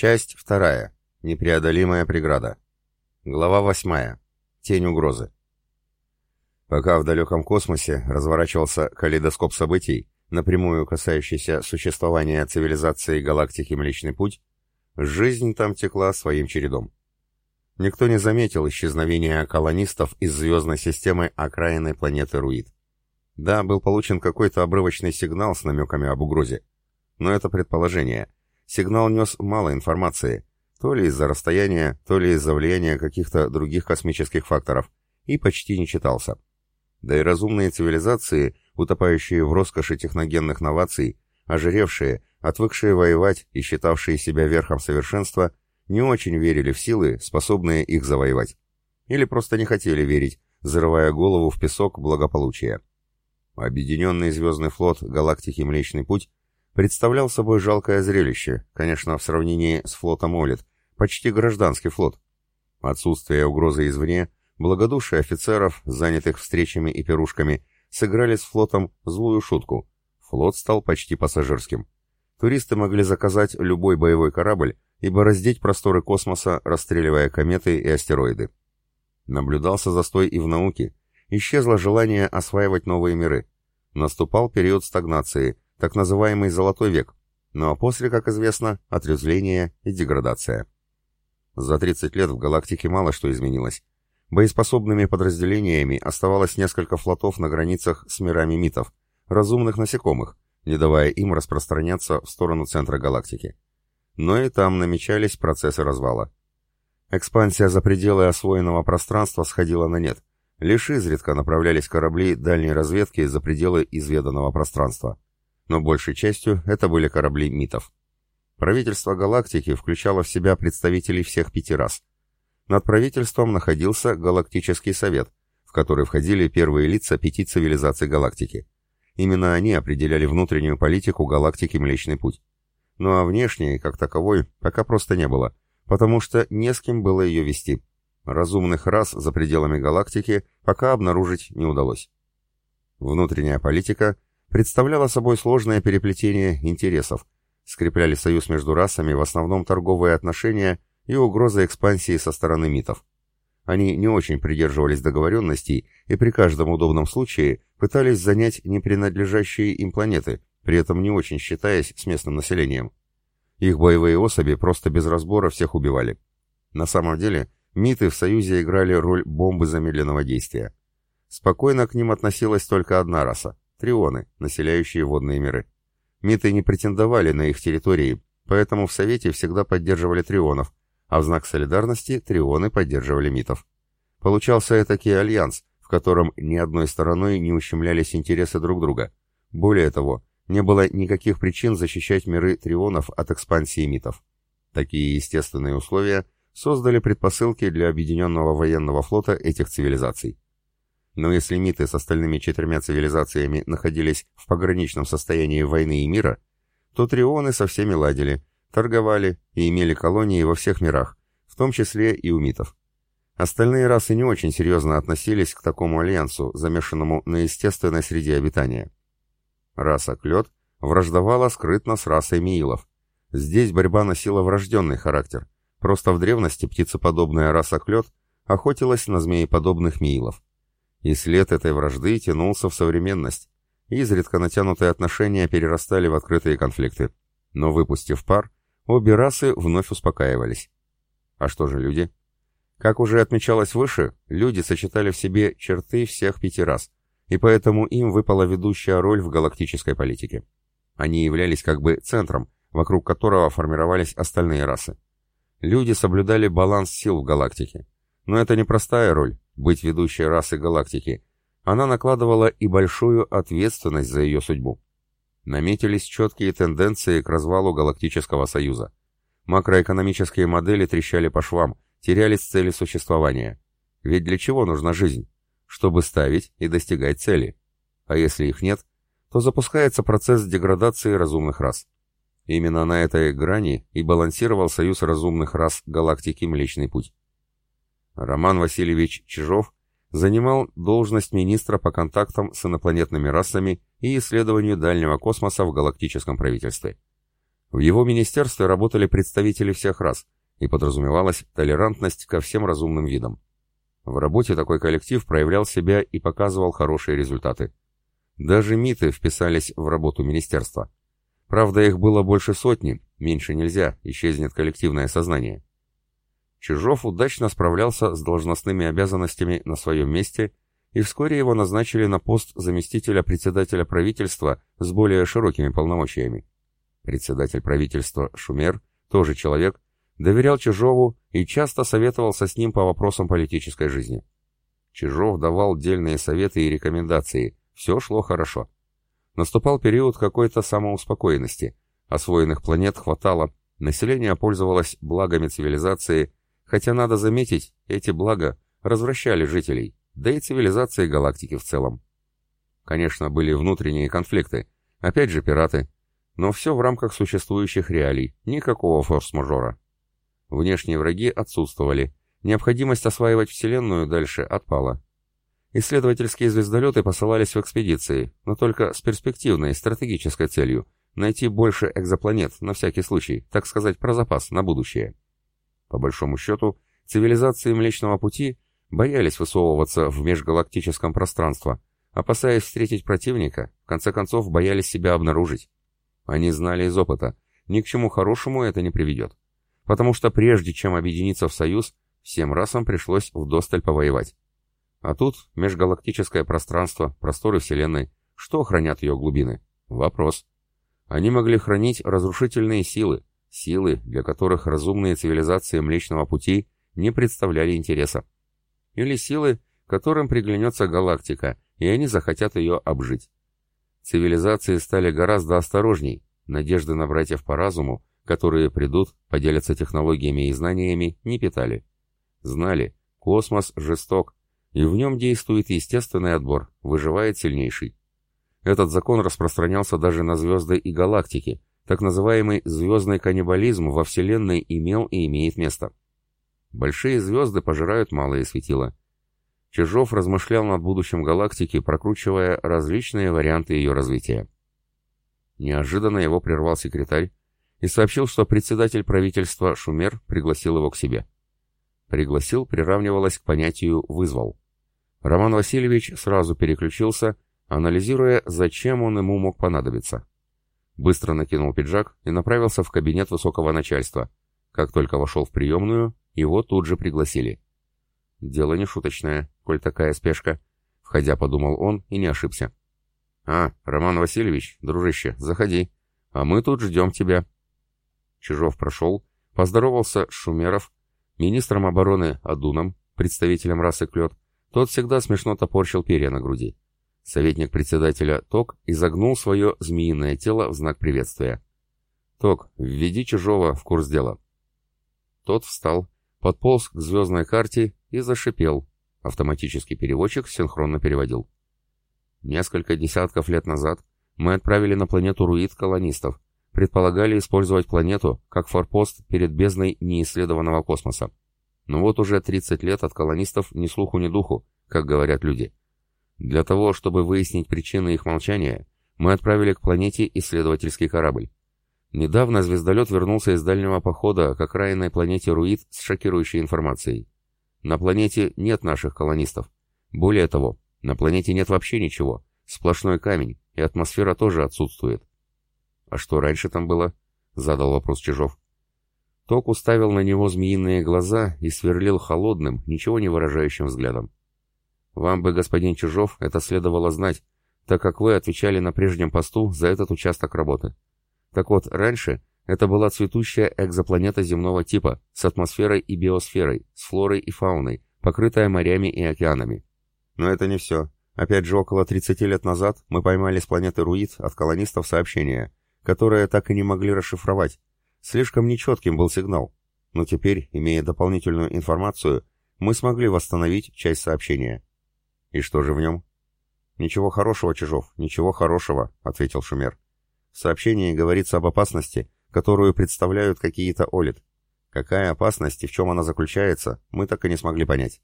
Часть вторая. Непреодолимая преграда. Глава восьмая. Тень угрозы. Пока в далеком космосе разворачивался калейдоскоп событий, напрямую касающийся существования цивилизации галактики Млечный Путь, жизнь там текла своим чередом. Никто не заметил исчезновения колонистов из звездной системы окраинной планеты Руид. Да, был получен какой-то обрывочный сигнал с намеками об угрозе. Но это предположение. Сигнал нес мало информации, то ли из-за расстояния, то ли из-за влияния каких-то других космических факторов, и почти не читался. Да и разумные цивилизации, утопающие в роскоши техногенных новаций, ожиревшие, отвыкшие воевать и считавшие себя верхом совершенства, не очень верили в силы, способные их завоевать. Или просто не хотели верить, зарывая голову в песок благополучия. Объединенный звездный флот галактики Млечный Путь представлял собой жалкое зрелище, конечно, в сравнении с флотом Олит, почти гражданский флот. Отсутствие угрозы извне, благодушие офицеров, занятых встречами и пирушками, сыграли с флотом злую шутку. Флот стал почти пассажирским. Туристы могли заказать любой боевой корабль и бороздить просторы космоса, расстреливая кометы и астероиды. Наблюдался застой и в науке, исчезло желание осваивать новые миры. Наступал период стагнации, так называемый «золотой век», ну а после, как известно, отрезвление и деградация. За 30 лет в галактике мало что изменилось. Боеспособными подразделениями оставалось несколько флотов на границах с мирами митов, разумных насекомых, не давая им распространяться в сторону центра галактики. Но и там намечались процессы развала. Экспансия за пределы освоенного пространства сходила на нет, Лишь изредка направлялись корабли дальней разведки за пределы изведанного пространства. Но большей частью это были корабли МИТов. Правительство галактики включало в себя представителей всех пяти рас. Над правительством находился Галактический совет, в который входили первые лица пяти цивилизаций галактики. Именно они определяли внутреннюю политику галактики Млечный Путь. Ну а внешней, как таковой, пока просто не было, потому что не с кем было ее вести. Разумных рас за пределами галактики пока обнаружить не удалось. Внутренняя политика представляла собой сложное переплетение интересов, скрепляли союз между расами в основном торговые отношения и угроза экспансии со стороны митов. Они не очень придерживались договоренностей и при каждом удобном случае пытались занять непринадлежащие им планеты, при этом не очень считаясь с местным населением. Их боевые особи просто без разбора всех убивали. На самом деле, Миты в Союзе играли роль бомбы замедленного действия. Спокойно к ним относилась только одна раса – трионы, населяющие водные миры. Миты не претендовали на их территории, поэтому в Совете всегда поддерживали трионов, а в знак солидарности трионы поддерживали митов. Получался этакий альянс, в котором ни одной стороной не ущемлялись интересы друг друга. Более того, не было никаких причин защищать миры трионов от экспансии митов. Такие естественные условия – создали предпосылки для объединенного военного флота этих цивилизаций. Но если миты с остальными четырьмя цивилизациями находились в пограничном состоянии войны и мира, то трионы со всеми ладили, торговали и имели колонии во всех мирах, в том числе и у митов. Остальные расы не очень серьезно относились к такому альянсу, замешанному на естественной среде обитания. Раса Клёд враждовала скрытно с расой Миилов. Здесь борьба носила врожденный характер – Просто в древности птицеподобная раса клет охотилась на змееподобных миилов. И след этой вражды тянулся в современность. Изредка натянутые отношения перерастали в открытые конфликты. Но выпустив пар, обе расы вновь успокаивались. А что же люди? Как уже отмечалось выше, люди сочетали в себе черты всех пяти рас, и поэтому им выпала ведущая роль в галактической политике. Они являлись как бы центром, вокруг которого формировались остальные расы. Люди соблюдали баланс сил в галактике. Но это не простая роль — быть ведущей расой галактики. Она накладывала и большую ответственность за ее судьбу. Наметились четкие тенденции к развалу Галактического Союза. Макроэкономические модели трещали по швам, терялись цели существования. Ведь для чего нужна жизнь? Чтобы ставить и достигать цели. А если их нет, то запускается процесс деградации разумных рас. Именно на этой грани и балансировал союз разумных рас галактики Млечный Путь. Роман Васильевич Чижов занимал должность министра по контактам с инопланетными расами и исследованию дальнего космоса в галактическом правительстве. В его министерстве работали представители всех рас, и подразумевалась толерантность ко всем разумным видам. В работе такой коллектив проявлял себя и показывал хорошие результаты. Даже МИТы вписались в работу министерства. Правда, их было больше сотни, меньше нельзя, исчезнет коллективное сознание. Чижов удачно справлялся с должностными обязанностями на своем месте, и вскоре его назначили на пост заместителя председателя правительства с более широкими полномочиями. Председатель правительства Шумер, тоже человек, доверял Чижову и часто советовался с ним по вопросам политической жизни. Чижов давал дельные советы и рекомендации, все шло хорошо. Наступал период какой-то самоуспокоенности, освоенных планет хватало, население пользовалось благами цивилизации, хотя, надо заметить, эти блага развращали жителей, да и цивилизации галактики в целом. Конечно, были внутренние конфликты, опять же пираты, но все в рамках существующих реалий, никакого форс-мажора. Внешние враги отсутствовали. Необходимость осваивать Вселенную дальше отпала. Исследовательские звездолеты посылались в экспедиции, но только с перспективной, стратегической целью – найти больше экзопланет, на всякий случай, так сказать, про запас, на будущее. По большому счету, цивилизации Млечного Пути боялись высовываться в межгалактическом пространство, опасаясь встретить противника, в конце концов боялись себя обнаружить. Они знали из опыта, ни к чему хорошему это не приведет потому что прежде чем объединиться в союз, всем расам пришлось вдосталь повоевать. А тут межгалактическое пространство, просторы Вселенной. Что хранят ее глубины? Вопрос. Они могли хранить разрушительные силы, силы, для которых разумные цивилизации Млечного Пути не представляли интереса. Или силы, которым приглянется галактика, и они захотят ее обжить. Цивилизации стали гораздо осторожней, надежды на братьев по разуму, которые придут, поделятся технологиями и знаниями, не питали. Знали, космос жесток, и в нем действует естественный отбор, выживает сильнейший. Этот закон распространялся даже на звезды и галактики, так называемый звездный каннибализм во Вселенной имел и имеет место. Большие звезды пожирают малые светила. Чижов размышлял над будущим галактики, прокручивая различные варианты ее развития. Неожиданно его прервал секретарь, и сообщил, что председатель правительства Шумер пригласил его к себе. Пригласил приравнивалось к понятию «вызвал». Роман Васильевич сразу переключился, анализируя, зачем он ему мог понадобиться. Быстро накинул пиджак и направился в кабинет высокого начальства. Как только вошел в приемную, его тут же пригласили. Дело не шуточное, коль такая спешка. Входя, подумал он и не ошибся. «А, Роман Васильевич, дружище, заходи. А мы тут ждем тебя», Чижов прошел, поздоровался с Шумеров, министром обороны Адуном, представителем расы Клет. Тот всегда смешно топорщил перья на груди. Советник председателя Ток изогнул свое змеиное тело в знак приветствия. «Ток, введи Чижова в курс дела». Тот встал, подполз к звездной карте и зашипел. Автоматический переводчик синхронно переводил. Несколько десятков лет назад мы отправили на планету Руид колонистов, предполагали использовать планету как форпост перед бездной неисследованного космоса. Но вот уже 30 лет от колонистов ни слуху, ни духу, как говорят люди. Для того, чтобы выяснить причины их молчания, мы отправили к планете исследовательский корабль. Недавно звездолет вернулся из дальнего похода к окраинной планете Руид с шокирующей информацией. На планете нет наших колонистов. Более того, на планете нет вообще ничего. Сплошной камень, и атмосфера тоже отсутствует. «А что раньше там было?» — задал вопрос Чижов. Ток уставил на него змеиные глаза и сверлил холодным, ничего не выражающим взглядом. «Вам бы, господин Чижов, это следовало знать, так как вы отвечали на прежнем посту за этот участок работы. Так вот, раньше это была цветущая экзопланета земного типа, с атмосферой и биосферой, с флорой и фауной, покрытая морями и океанами. Но это не все. Опять же, около 30 лет назад мы поймали с планеты Руид от колонистов сообщение, которое так и не могли расшифровать. Слишком нечетким был сигнал. Но теперь, имея дополнительную информацию, мы смогли восстановить часть сообщения. И что же в нем? «Ничего хорошего, Чижов, ничего хорошего», — ответил Шумер. «В сообщении говорится об опасности, которую представляют какие-то Олит. Какая опасность и в чем она заключается, мы так и не смогли понять».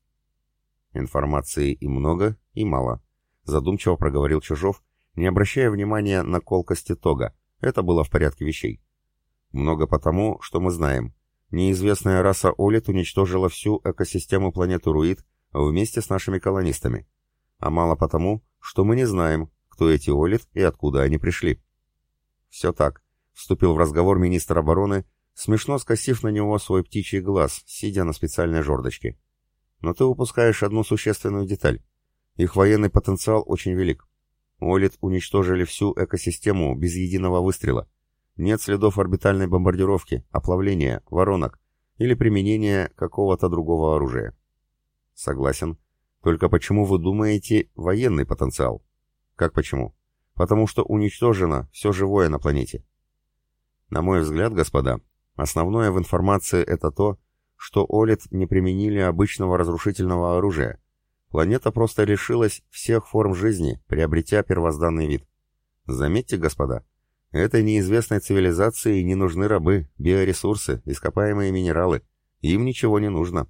«Информации и много, и мало», — задумчиво проговорил Чижов, не обращая внимания на колкости Тога, это было в порядке вещей. Много потому, что мы знаем. Неизвестная раса Олит уничтожила всю экосистему планеты Руид вместе с нашими колонистами. А мало потому, что мы не знаем, кто эти Олит и откуда они пришли. Все так, вступил в разговор министр обороны, смешно скосив на него свой птичий глаз, сидя на специальной жердочке. Но ты упускаешь одну существенную деталь. Их военный потенциал очень велик. Олит уничтожили всю экосистему без единого выстрела. Нет следов орбитальной бомбардировки, оплавления, воронок или применения какого-то другого оружия. Согласен. Только почему вы думаете военный потенциал? Как почему? Потому что уничтожено все живое на планете. На мой взгляд, господа, основное в информации это то, что Олит не применили обычного разрушительного оружия. Планета просто лишилась всех форм жизни, приобретя первозданный вид. Заметьте, господа, этой неизвестной цивилизации не нужны рабы, биоресурсы, ископаемые минералы. Им ничего не нужно.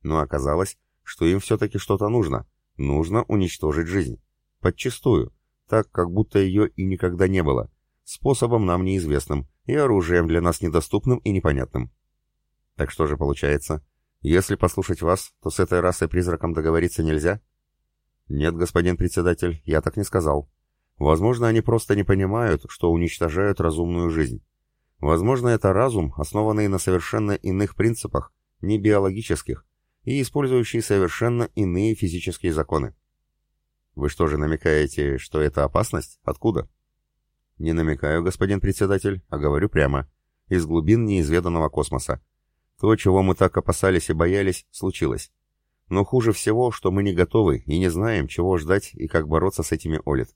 Но оказалось, что им все-таки что-то нужно. Нужно уничтожить жизнь. Подчистую, так, как будто ее и никогда не было. Способом нам неизвестным и оружием для нас недоступным и непонятным. Так что же получается? Если послушать вас, то с этой расой-призраком договориться нельзя? Нет, господин председатель, я так не сказал. Возможно, они просто не понимают, что уничтожают разумную жизнь. Возможно, это разум, основанный на совершенно иных принципах, не биологических, и использующий совершенно иные физические законы. Вы что же намекаете, что это опасность? Откуда? Не намекаю, господин председатель, а говорю прямо. Из глубин неизведанного космоса. То, чего мы так опасались и боялись, случилось. Но хуже всего, что мы не готовы и не знаем, чего ждать и как бороться с этими Олит.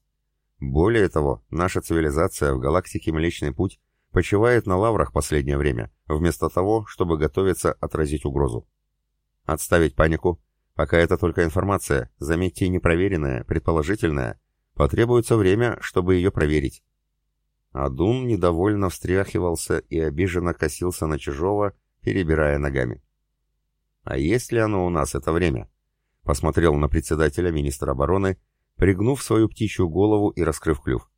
Более того, наша цивилизация в галактике Млечный Путь почивает на лаврах последнее время, вместо того, чтобы готовиться отразить угрозу. Отставить панику. Пока это только информация, заметьте, непроверенная, предположительная. Потребуется время, чтобы ее проверить. Адун недовольно встряхивался и обиженно косился на чужого, перебирая ногами. «А есть ли оно у нас это время?» Посмотрел на председателя министра обороны пригнув свою птичью голову и раскрыв клюв.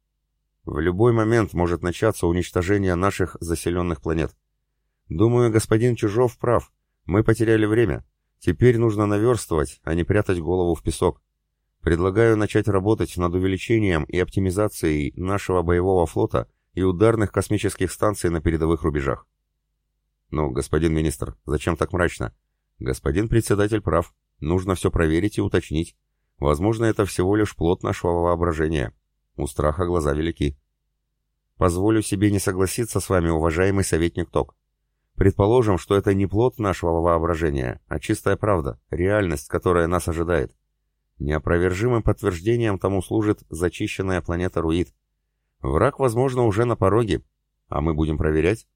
В любой момент может начаться уничтожение наших заселенных планет. Думаю, господин Чужов прав. Мы потеряли время. Теперь нужно наверстывать, а не прятать голову в песок. Предлагаю начать работать над увеличением и оптимизацией нашего боевого флота и ударных космических станций на передовых рубежах. Ну, господин министр, зачем так мрачно? Господин председатель прав. Нужно все проверить и уточнить. Возможно, это всего лишь плод нашего воображения. У страха глаза велики. Позволю себе не согласиться с вами, уважаемый советник Ток. Предположим, что это не плод нашего воображения, а чистая правда, реальность, которая нас ожидает. Неопровержимым подтверждением тому служит зачищенная планета Руид. Враг, возможно, уже на пороге, а мы будем проверять?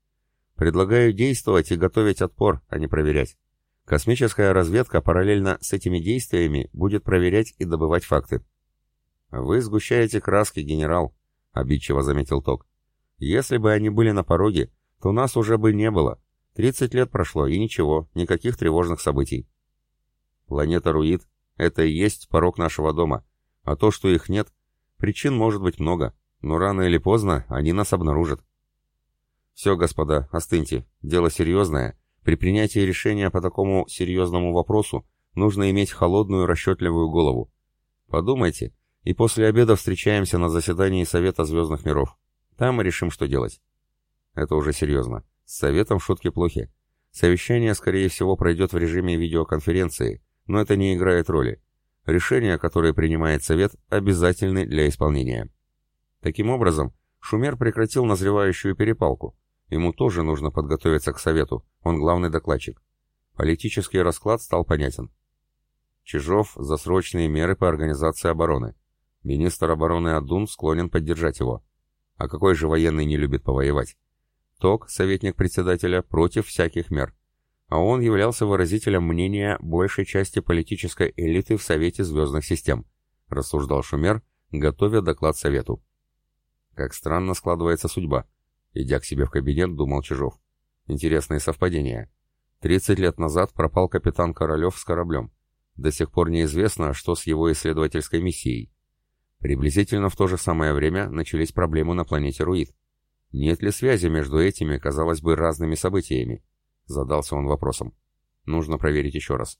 Предлагаю действовать и готовить отпор, а не проверять. Космическая разведка параллельно с этими действиями будет проверять и добывать факты. «Вы сгущаете краски, генерал», — обидчиво заметил Ток. «Если бы они были на пороге, то нас уже бы не было. Тридцать лет прошло, и ничего, никаких тревожных событий». «Планета Руид — это и есть порог нашего дома, а то, что их нет, причин может быть много, но рано или поздно они нас обнаружат». «Все, господа, остыньте, дело серьезное» При принятии решения по такому серьезному вопросу нужно иметь холодную расчетливую голову. Подумайте, и после обеда встречаемся на заседании Совета Звездных Миров. Там мы решим, что делать. Это уже серьезно. С Советом шутки плохи. Совещание, скорее всего, пройдет в режиме видеоконференции, но это не играет роли. Решения, которые принимает Совет, обязательны для исполнения. Таким образом, Шумер прекратил назревающую перепалку. Ему тоже нужно подготовиться к Совету, он главный докладчик. Политический расклад стал понятен. Чижов за срочные меры по организации обороны. Министр обороны Адун склонен поддержать его. А какой же военный не любит повоевать? Ток, советник председателя, против всяких мер. А он являлся выразителем мнения большей части политической элиты в Совете звездных систем, рассуждал Шумер, готовя доклад Совету. Как странно складывается судьба. Идя к себе в кабинет, думал Чижов. Интересные совпадения. 30 лет назад пропал капитан Королев с кораблем. До сих пор неизвестно, что с его исследовательской миссией. Приблизительно в то же самое время начались проблемы на планете Руид. Нет ли связи между этими, казалось бы, разными событиями? Задался он вопросом. Нужно проверить еще раз.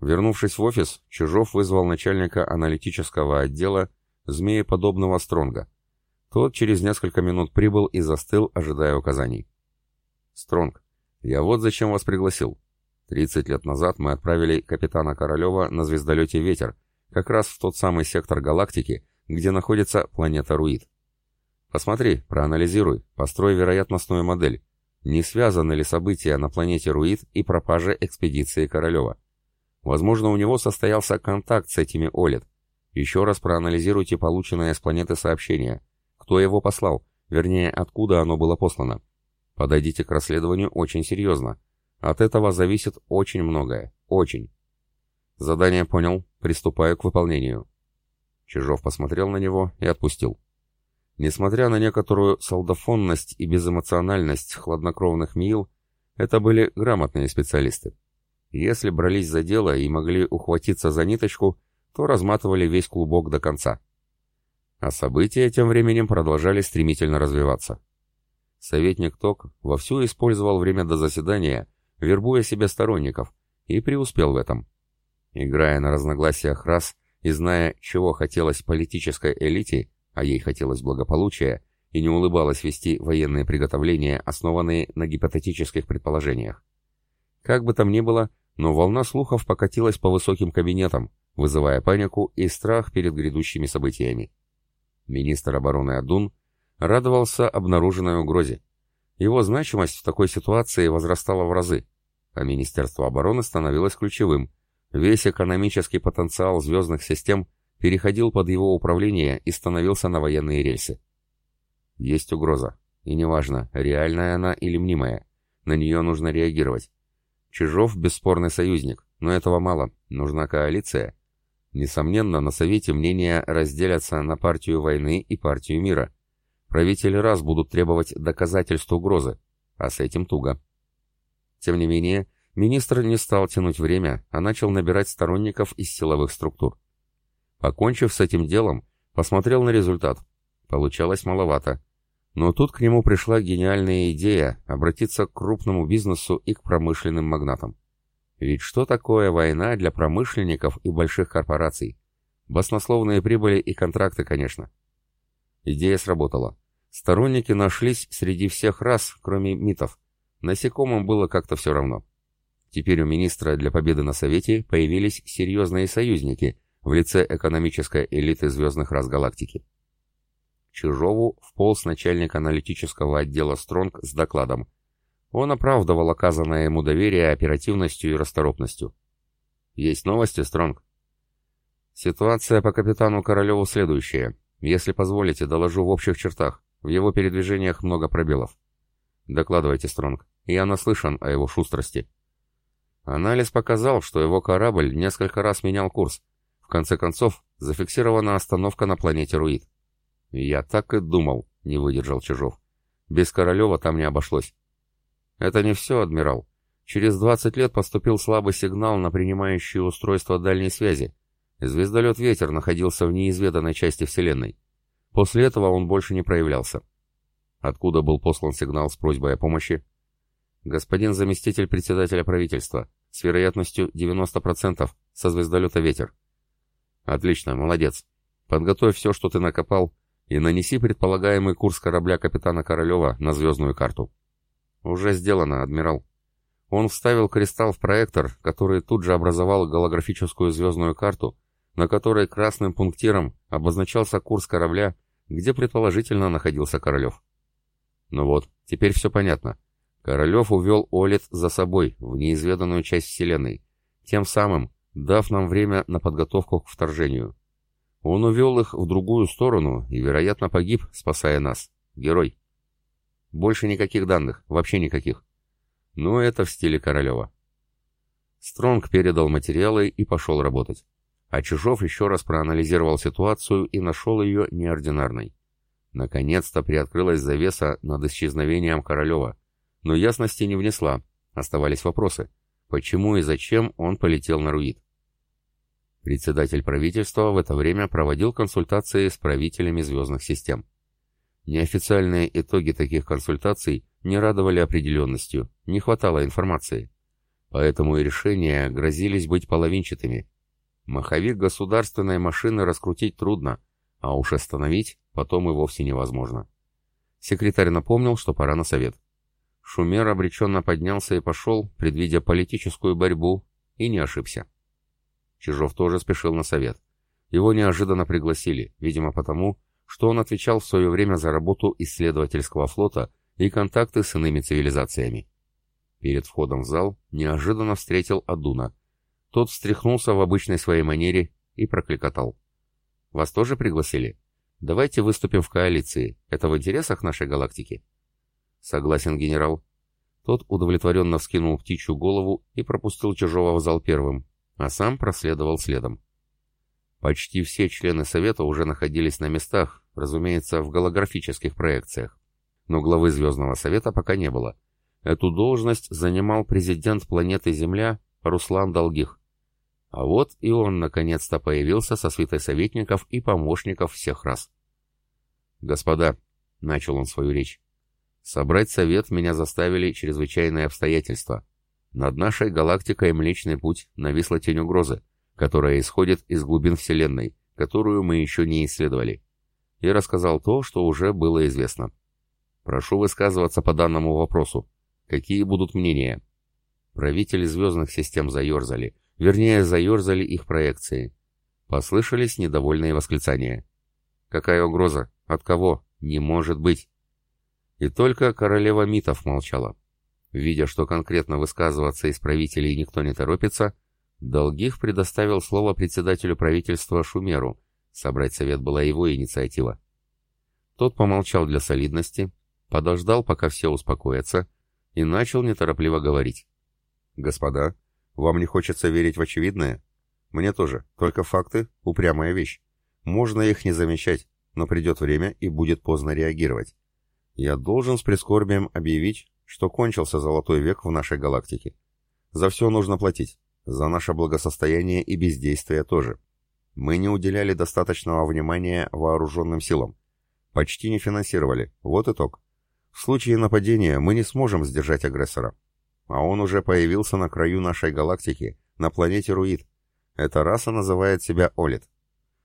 Вернувшись в офис, Чижов вызвал начальника аналитического отдела змееподобного Стронга. Тот через несколько минут прибыл и застыл, ожидая указаний. «Стронг, я вот зачем вас пригласил. Тридцать лет назад мы отправили капитана Королева на звездолете «Ветер», как раз в тот самый сектор галактики, где находится планета Руид. Посмотри, проанализируй, построй вероятностную модель. Не связаны ли события на планете Руид и пропажа экспедиции Королева? Возможно, у него состоялся контакт с этими Олет. Еще раз проанализируйте полученное с планеты сообщение. Кто его послал? Вернее, откуда оно было послано? Подойдите к расследованию очень серьезно. От этого зависит очень многое. Очень. Задание понял. Приступаю к выполнению. Чижов посмотрел на него и отпустил. Несмотря на некоторую солдафонность и безэмоциональность хладнокровных МИИЛ, это были грамотные специалисты. Если брались за дело и могли ухватиться за ниточку, то разматывали весь клубок до конца. А события тем временем продолжали стремительно развиваться. Советник ТОК вовсю использовал время до заседания, вербуя себе сторонников, и преуспел в этом. Играя на разногласиях рас и зная, чего хотелось политической элите, а ей хотелось благополучия, и не улыбалось вести военные приготовления, основанные на гипотетических предположениях. Как бы там ни было, но волна слухов покатилась по высоким кабинетам, вызывая панику и страх перед грядущими событиями. Министр обороны Адун радовался обнаруженной угрозе. Его значимость в такой ситуации возрастала в разы, а Министерство обороны становилось ключевым. Весь экономический потенциал звездных систем переходил под его управление и становился на военные рельсы. Есть угроза, и неважно, реальная она или мнимая, на нее нужно реагировать. Чижов – бесспорный союзник, но этого мало, нужна коалиция. Несомненно, на Совете мнения разделятся на партию войны и партию мира. Правители раз будут требовать доказательств угрозы, а с этим туго. Тем не менее, министр не стал тянуть время, а начал набирать сторонников из силовых структур. Покончив с этим делом, посмотрел на результат. Получалось маловато. Но тут к нему пришла гениальная идея обратиться к крупному бизнесу и к промышленным магнатам. Ведь что такое война для промышленников и больших корпораций? Баснословные прибыли и контракты, конечно. Идея сработала. Сторонники нашлись среди всех рас, кроме митов. Насекомым было как-то все равно. Теперь у министра для победы на Совете появились серьезные союзники в лице экономической элиты звездных рас галактики. Чижову вполз начальник аналитического отдела Стронг с докладом. Он оправдывал оказанное ему доверие оперативностью и расторопностью. «Есть новости, Стронг?» «Ситуация по капитану Королеву следующая. Если позволите, доложу в общих чертах. В его передвижениях много пробелов». «Докладывайте, Стронг. Я наслышан о его шустрости». Анализ показал, что его корабль несколько раз менял курс. В конце концов, зафиксирована остановка на планете Руид. «Я так и думал», — не выдержал Чижов. «Без Королева там не обошлось». «Это не все, адмирал. Через 20 лет поступил слабый сигнал на принимающее устройство дальней связи. Звездолет «Ветер» находился в неизведанной части Вселенной. После этого он больше не проявлялся. Откуда был послан сигнал с просьбой о помощи? Господин заместитель председателя правительства, с вероятностью 90%, со звездолета «Ветер». Отлично, молодец. Подготовь все, что ты накопал, и нанеси предполагаемый курс корабля капитана Королева на звездную карту. Уже сделано, адмирал. Он вставил кристалл в проектор, который тут же образовал голографическую звездную карту, на которой красным пунктиром обозначался курс корабля, где предположительно находился Королев. Ну вот, теперь все понятно. Королев увел Олит за собой в неизведанную часть Вселенной, тем самым дав нам время на подготовку к вторжению. Он увел их в другую сторону и, вероятно, погиб, спасая нас. Герой. Больше никаких данных, вообще никаких. Но это в стиле Королева. Стронг передал материалы и пошел работать. А Чижов еще раз проанализировал ситуацию и нашел ее неординарной. Наконец-то приоткрылась завеса над исчезновением Королева, но ясности не внесла, оставались вопросы. Почему и зачем он полетел на Руид? Председатель правительства в это время проводил консультации с правителями звездных систем. Неофициальные итоги таких консультаций не радовали определенностью, не хватало информации. Поэтому и решения грозились быть половинчатыми. Маховик государственной машины раскрутить трудно, а уж остановить потом и вовсе невозможно. Секретарь напомнил, что пора на совет. Шумер обреченно поднялся и пошел, предвидя политическую борьбу, и не ошибся. Чижов тоже спешил на совет. Его неожиданно пригласили, видимо потому, что он отвечал в свое время за работу исследовательского флота и контакты с иными цивилизациями. Перед входом в зал неожиданно встретил Адуна. Тот встряхнулся в обычной своей манере и прокликотал. «Вас тоже пригласили? Давайте выступим в коалиции. Это в интересах нашей галактики?» «Согласен, генерал». Тот удовлетворенно вскинул птичью голову и пропустил чужого в зал первым, а сам проследовал следом. Почти все члены Совета уже находились на местах, разумеется, в голографических проекциях. Но главы Звездного Совета пока не было. Эту должность занимал президент планеты Земля Руслан Долгих. А вот и он наконец-то появился со свитой советников и помощников всех раз. «Господа», — начал он свою речь, — «собрать совет меня заставили чрезвычайные обстоятельства. Над нашей галактикой Млечный Путь нависла тень угрозы, которая исходит из глубин Вселенной, которую мы еще не исследовали. И рассказал то, что уже было известно. Прошу высказываться по данному вопросу. Какие будут мнения? Правители звездных систем заерзали, вернее, заерзали их проекции. Послышались недовольные восклицания. Какая угроза? От кого? Не может быть. И только королева Митов молчала. Видя, что конкретно высказываться из правителей никто не торопится, Долгих предоставил слово председателю правительства Шумеру. Собрать совет была его инициатива. Тот помолчал для солидности, подождал, пока все успокоятся, и начал неторопливо говорить. «Господа, вам не хочется верить в очевидное? Мне тоже, только факты — упрямая вещь. Можно их не замечать, но придет время и будет поздно реагировать. Я должен с прискорбием объявить, что кончился золотой век в нашей галактике. За все нужно платить, за наше благосостояние и бездействие тоже. Мы не уделяли достаточного внимания вооруженным силам. Почти не финансировали. Вот итог. В случае нападения мы не сможем сдержать агрессора. А он уже появился на краю нашей галактики, на планете Руид. Эта раса называет себя Олит.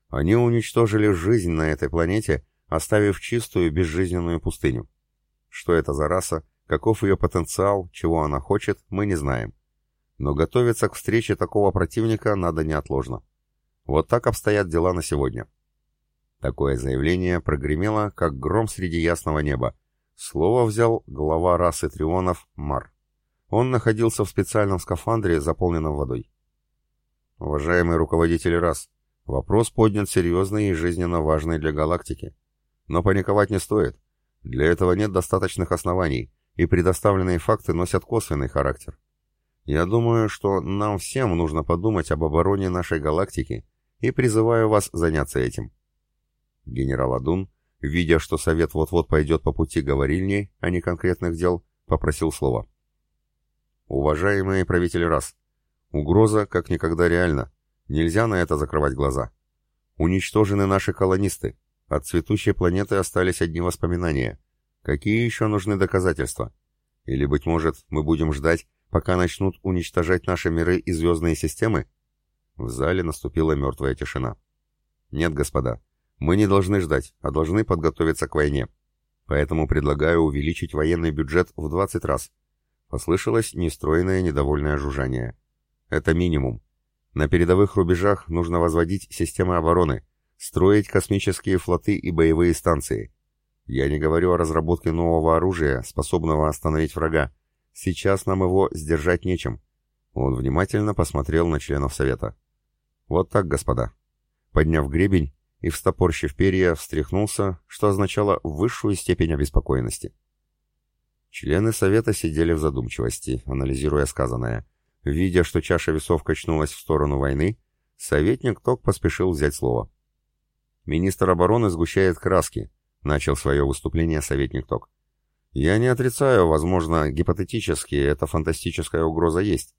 Они уничтожили жизнь на этой планете, оставив чистую безжизненную пустыню. Что это за раса, каков ее потенциал, чего она хочет, мы не знаем. Но готовиться к встрече такого противника надо неотложно. Вот так обстоят дела на сегодня. Такое заявление прогремело, как гром среди ясного неба, Слово взял глава расы трионов Мар. Он находился в специальном скафандре, заполненном водой. Уважаемые руководители рас, вопрос поднят серьезный и жизненно важный для галактики. Но паниковать не стоит. Для этого нет достаточных оснований, и предоставленные факты носят косвенный характер. Я думаю, что нам всем нужно подумать об обороне нашей галактики и призываю вас заняться этим. Генерал Адун видя, что совет вот-вот пойдет по пути говорильней, а не конкретных дел, попросил слова. Уважаемые правители рас, угроза как никогда реальна. Нельзя на это закрывать глаза. Уничтожены наши колонисты. От цветущей планеты остались одни воспоминания. Какие еще нужны доказательства? Или, быть может, мы будем ждать, пока начнут уничтожать наши миры и звездные системы? В зале наступила мертвая тишина. Нет, господа, мы не должны ждать, а должны подготовиться к войне. Поэтому предлагаю увеличить военный бюджет в 20 раз. Послышалось нестроенное недовольное жужжание. Это минимум. На передовых рубежах нужно возводить системы обороны, строить космические флоты и боевые станции. Я не говорю о разработке нового оружия, способного остановить врага. Сейчас нам его сдержать нечем. Он внимательно посмотрел на членов Совета. Вот так, господа. Подняв гребень, и, встопорщив перья, встряхнулся, что означало высшую степень обеспокоенности. Члены совета сидели в задумчивости, анализируя сказанное. Видя, что чаша весов качнулась в сторону войны, советник Ток поспешил взять слово. «Министр обороны сгущает краски», — начал свое выступление советник Ток. «Я не отрицаю, возможно, гипотетически эта фантастическая угроза есть.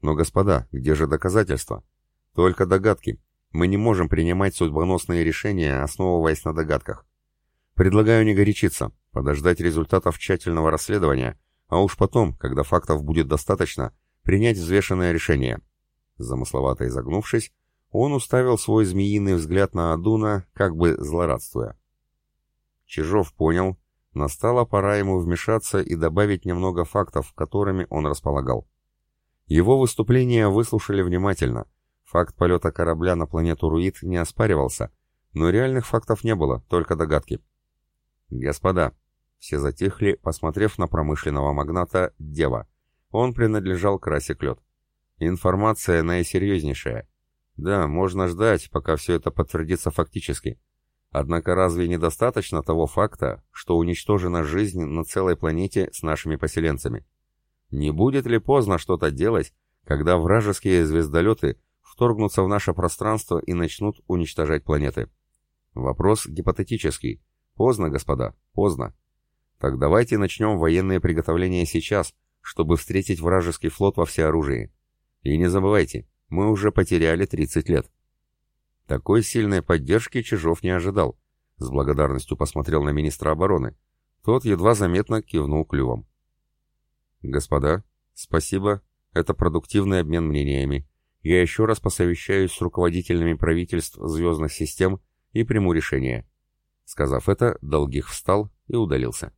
Но, господа, где же доказательства? Только догадки. Мы не можем принимать судьбоносные решения, основываясь на догадках. Предлагаю не горячиться, подождать результатов тщательного расследования, а уж потом, когда фактов будет достаточно, принять взвешенное решение. Замысловато изогнувшись, он уставил свой змеиный взгляд на Адуна, как бы злорадствуя. Чижов понял, настала пора ему вмешаться и добавить немного фактов, которыми он располагал. Его выступление выслушали внимательно. Факт полета корабля на планету Руид не оспаривался, но реальных фактов не было, только догадки. «Господа», все затихли, посмотрев на промышленного магната Дева. Он принадлежал к расе Клёд. Информация наисерьезнейшая. Да, можно ждать, пока все это подтвердится фактически. Однако разве недостаточно того факта, что уничтожена жизнь на целой планете с нашими поселенцами? Не будет ли поздно что-то делать, когда вражеские звездолеты вторгнутся в наше пространство и начнут уничтожать планеты? Вопрос гипотетический. Поздно, господа, поздно. Так давайте начнем военные приготовления сейчас, чтобы встретить вражеский флот во всеоружии. И не забывайте, мы уже потеряли 30 лет. Такой сильной поддержки Чижов не ожидал. С благодарностью посмотрел на министра обороны. Тот едва заметно кивнул клювом. «Господа, спасибо. Это продуктивный обмен мнениями. Я еще раз посовещаюсь с руководителями правительств звездных систем и приму решение». Сказав это, Долгих встал и удалился.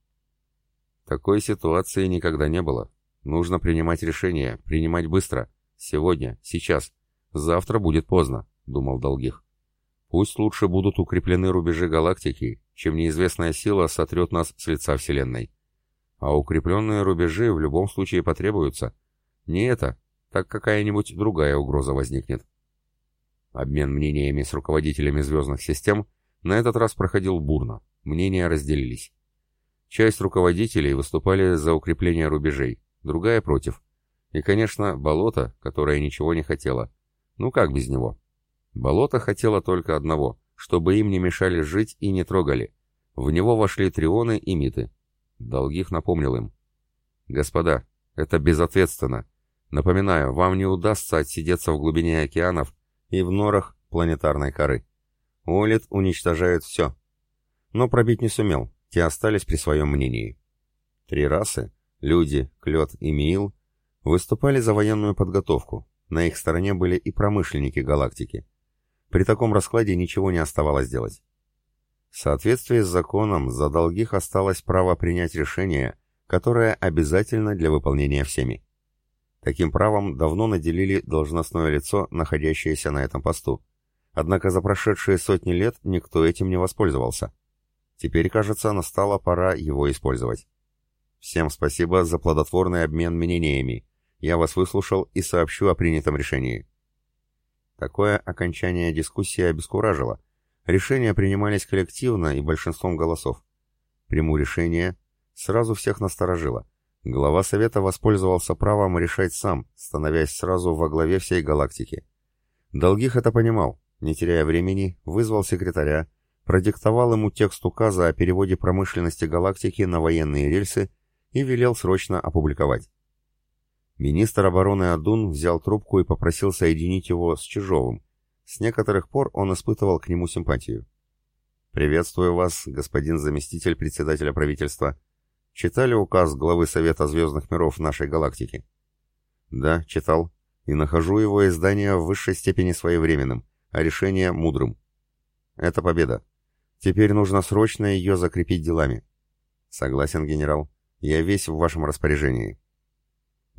Такой ситуации никогда не было. Нужно принимать решение, принимать быстро. Сегодня, сейчас. Завтра будет поздно, думал Долгих. Пусть лучше будут укреплены рубежи галактики, чем неизвестная сила сотрет нас с лица Вселенной. А укрепленные рубежи в любом случае потребуются. Не это, так какая-нибудь другая угроза возникнет. Обмен мнениями с руководителями звездных систем на этот раз проходил бурно, мнения разделились. Часть руководителей выступали за укрепление рубежей, другая против. И, конечно, болото, которое ничего не хотело. Ну как без него? Болото хотело только одного, чтобы им не мешали жить и не трогали. В него вошли трионы и миты. Долгих напомнил им. «Господа, это безответственно. Напоминаю, вам не удастся отсидеться в глубине океанов и в норах планетарной коры. Олит уничтожает все. Но пробить не сумел, те остались при своем мнении. Три расы — люди, клет и миил — выступали за военную подготовку. На их стороне были и промышленники галактики. При таком раскладе ничего не оставалось делать. В соответствии с законом за долгих осталось право принять решение, которое обязательно для выполнения всеми. Таким правом давно наделили должностное лицо, находящееся на этом посту. Однако за прошедшие сотни лет никто этим не воспользовался. Теперь, кажется, настала пора его использовать. Всем спасибо за плодотворный обмен мнениями. Я вас выслушал и сообщу о принятом решении. Такое окончание дискуссии обескуражило. Решения принимались коллективно и большинством голосов. Приму решение сразу всех насторожило. Глава Совета воспользовался правом решать сам, становясь сразу во главе всей галактики. Долгих это понимал, не теряя времени, вызвал секретаря, продиктовал ему текст указа о переводе промышленности галактики на военные рельсы и велел срочно опубликовать. Министр обороны Адун взял трубку и попросил соединить его с Чижовым. С некоторых пор он испытывал к нему симпатию. «Приветствую вас, господин заместитель председателя правительства», Читали указ главы Совета Звездных Миров нашей галактики? Да, читал. И нахожу его издание в высшей степени своевременным, а решение мудрым. Это победа. Теперь нужно срочно ее закрепить делами. Согласен, генерал. Я весь в вашем распоряжении.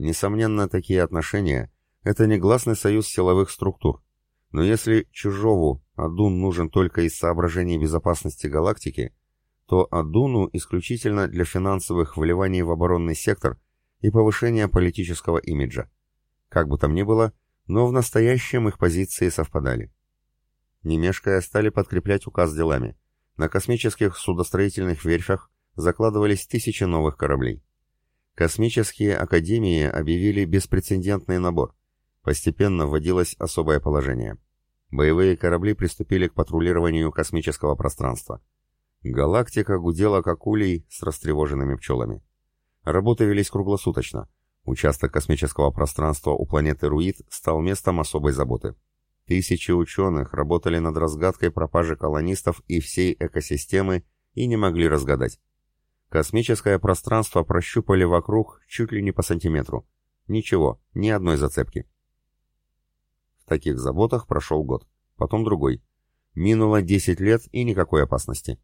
Несомненно, такие отношения — это негласный союз силовых структур. Но если Чужову Адун нужен только из соображений безопасности галактики, то Адуну исключительно для финансовых вливаний в оборонный сектор и повышения политического имиджа. Как бы там ни было, но в настоящем их позиции совпадали. Немешкая стали подкреплять указ делами. На космических судостроительных верфях закладывались тысячи новых кораблей. Космические академии объявили беспрецедентный набор. Постепенно вводилось особое положение. Боевые корабли приступили к патрулированию космического пространства. Галактика гудела как улей с растревоженными пчелами. Работы велись круглосуточно. Участок космического пространства у планеты Руид стал местом особой заботы. Тысячи ученых работали над разгадкой пропажи колонистов и всей экосистемы и не могли разгадать. Космическое пространство прощупали вокруг чуть ли не по сантиметру. Ничего, ни одной зацепки. В таких заботах прошел год, потом другой. Минуло 10 лет и никакой опасности.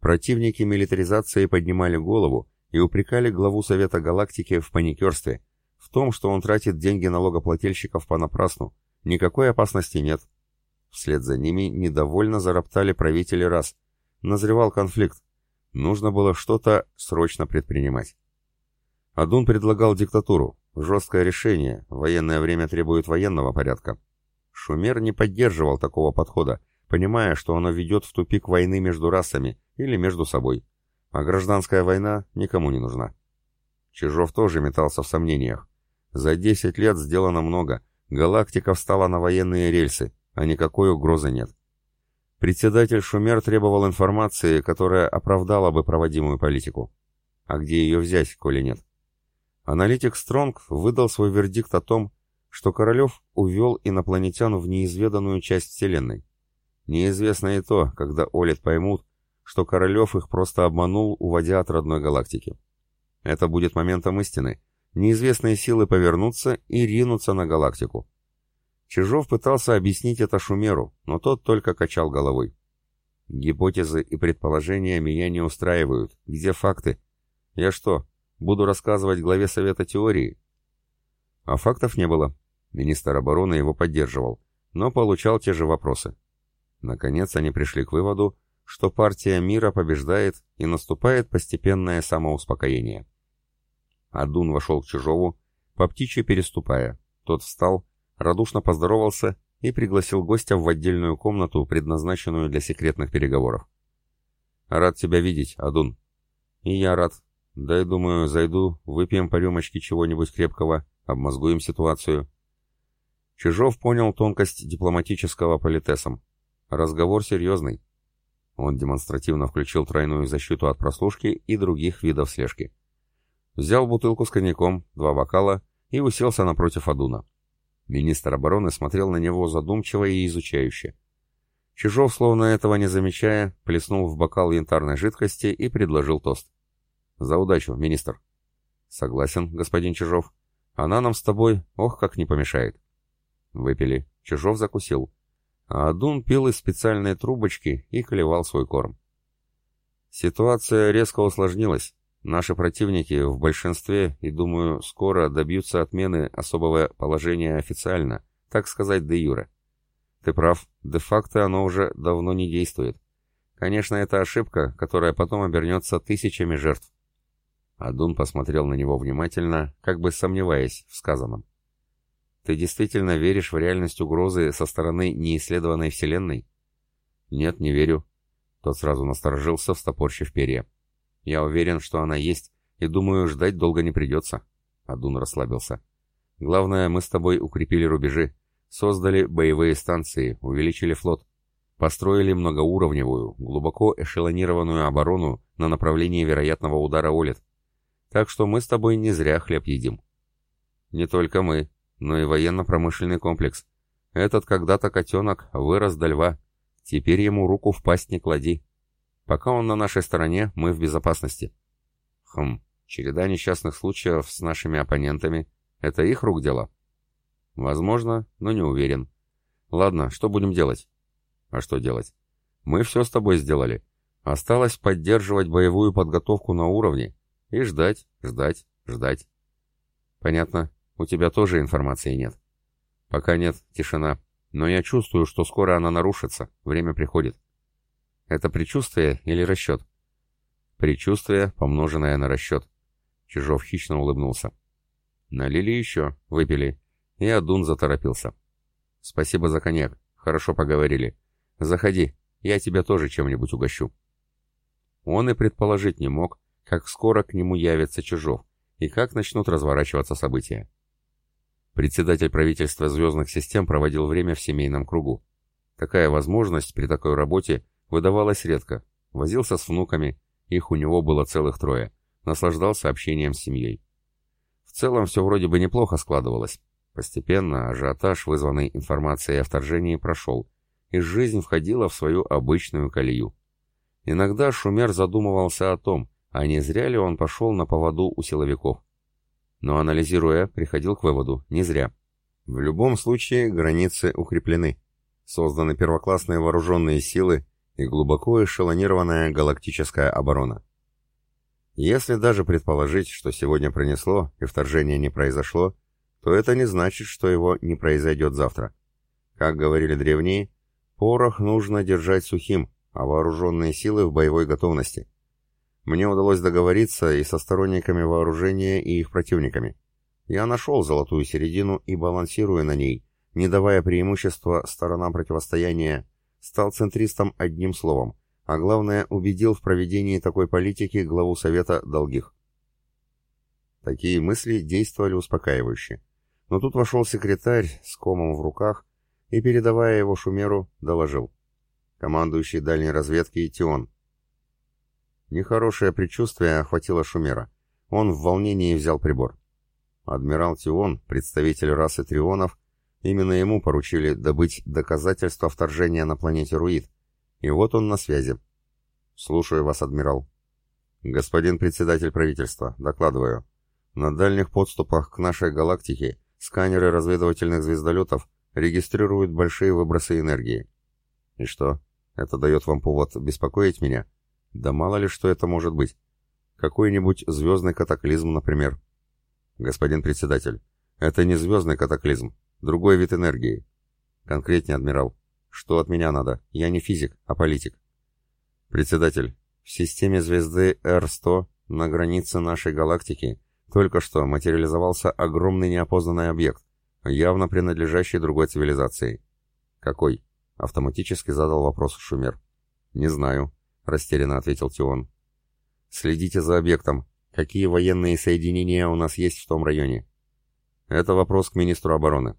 Противники милитаризации поднимали голову и упрекали главу Совета Галактики в паникерстве, в том, что он тратит деньги налогоплательщиков понапрасну. Никакой опасности нет. Вслед за ними недовольно зароптали правители раз. Назревал конфликт. Нужно было что-то срочно предпринимать. Адун предлагал диктатуру, жесткое решение, военное время требует военного порядка. Шумер не поддерживал такого подхода, понимая, что оно ведет в тупик войны между расами или между собой. А гражданская война никому не нужна. Чижов тоже метался в сомнениях. За 10 лет сделано много, галактика встала на военные рельсы, а никакой угрозы нет. Председатель Шумер требовал информации, которая оправдала бы проводимую политику. А где ее взять, коли нет? Аналитик Стронг выдал свой вердикт о том, что Королев увел инопланетян в неизведанную часть Вселенной. Неизвестно и то, когда Олит поймут, что Королев их просто обманул, уводя от родной галактики. Это будет моментом истины. Неизвестные силы повернутся и ринутся на галактику. Чижов пытался объяснить это Шумеру, но тот только качал головой. Гипотезы и предположения меня не устраивают. Где факты? Я что, буду рассказывать главе Совета теории? А фактов не было. Министр обороны его поддерживал, но получал те же вопросы. Наконец они пришли к выводу, что партия мира побеждает и наступает постепенное самоуспокоение. Адун вошел к Чижову, по птичьи переступая. Тот встал, радушно поздоровался и пригласил гостя в отдельную комнату, предназначенную для секретных переговоров. «Рад тебя видеть, Адун». «И я рад. Дай, думаю, зайду, выпьем по рюмочке чего-нибудь крепкого, обмозгуем ситуацию». Чижов понял тонкость дипломатического политесом. Разговор серьезный. Он демонстративно включил тройную защиту от прослушки и других видов слежки. Взял бутылку с коньяком, два бокала и уселся напротив Адуна. Министр обороны смотрел на него задумчиво и изучающе. Чижов, словно этого не замечая, плеснул в бокал янтарной жидкости и предложил тост. «За удачу, министр». «Согласен, господин Чижов. Она нам с тобой, ох, как не помешает». Выпили. Чижов закусил. А Адун пил из специальной трубочки и клевал свой корм. Ситуация резко усложнилась. Наши противники в большинстве, и думаю, скоро добьются отмены особого положения официально, так сказать, де юре. Ты прав, де-факто оно уже давно не действует. Конечно, это ошибка, которая потом обернется тысячами жертв. Адун посмотрел на него внимательно, как бы сомневаясь в сказанном. «Ты действительно веришь в реальность угрозы со стороны неисследованной Вселенной?» «Нет, не верю». Тот сразу насторожился, встопорщив перья. Я уверен, что она есть, и думаю, ждать долго не придется. Адун расслабился. Главное, мы с тобой укрепили рубежи, создали боевые станции, увеличили флот, построили многоуровневую, глубоко эшелонированную оборону на направлении вероятного удара Олет. Так что мы с тобой не зря хлеб едим. Не только мы, но и военно-промышленный комплекс. Этот когда-то котенок вырос до льва. Теперь ему руку в пасть не клади. Пока он на нашей стороне, мы в безопасности. Хм, череда несчастных случаев с нашими оппонентами — это их рук дело? Возможно, но не уверен. Ладно, что будем делать? А что делать? Мы все с тобой сделали. Осталось поддерживать боевую подготовку на уровне и ждать, ждать, ждать. Понятно. У тебя тоже информации нет. Пока нет, тишина. Но я чувствую, что скоро она нарушится. Время приходит. Это предчувствие или расчет? Предчувствие, помноженное на расчет. Чижов хищно улыбнулся. Налили еще, выпили. И Адун заторопился. Спасибо за коньяк. Хорошо поговорили. Заходи, я тебя тоже чем-нибудь угощу. Он и предположить не мог, как скоро к нему явится Чижов, и как начнут разворачиваться события. Председатель правительства звездных систем проводил время в семейном кругу. Такая возможность при такой работе выдавалось редко. Возился с внуками, их у него было целых трое. Наслаждался общением с семьей. В целом все вроде бы неплохо складывалось. Постепенно ажиотаж, вызванный информацией о вторжении, прошел, и жизнь входила в свою обычную колею. Иногда Шумер задумывался о том, а не зря ли он пошел на поводу у силовиков. Но анализируя, приходил к выводу, не зря. В любом случае границы укреплены. Созданы первоклассные вооруженные силы и глубоко эшелонированная галактическая оборона. Если даже предположить, что сегодня пронесло и вторжение не произошло, то это не значит, что его не произойдет завтра. Как говорили древние, порох нужно держать сухим, а вооруженные силы в боевой готовности. Мне удалось договориться и со сторонниками вооружения, и их противниками. Я нашел золотую середину и, балансируя на ней, не давая преимущества сторонам противостояния, стал центристом одним словом, а главное, убедил в проведении такой политики главу Совета Долгих. Такие мысли действовали успокаивающе. Но тут вошел секретарь с комом в руках и, передавая его Шумеру, доложил командующий дальней разведки Тион. Нехорошее предчувствие охватило Шумера. Он в волнении взял прибор. Адмирал Тион, представитель расы Трионов, именно ему поручили добыть доказательства вторжения на планете Руид. И вот он на связи. Слушаю вас, адмирал. Господин председатель правительства, докладываю. На дальних подступах к нашей галактике сканеры разведывательных звездолетов регистрируют большие выбросы энергии. И что? Это дает вам повод беспокоить меня? Да мало ли что это может быть. Какой-нибудь звездный катаклизм, например. Господин председатель, это не звездный катаклизм, другой вид энергии. Конкретнее, адмирал. Что от меня надо? Я не физик, а политик. Председатель, в системе звезды R100 на границе нашей галактики только что материализовался огромный неопознанный объект, явно принадлежащий другой цивилизации. Какой? Автоматически задал вопрос Шумер. «Не знаю», — растерянно ответил Тион. «Следите за объектом. Какие военные соединения у нас есть в том районе?» «Это вопрос к министру обороны.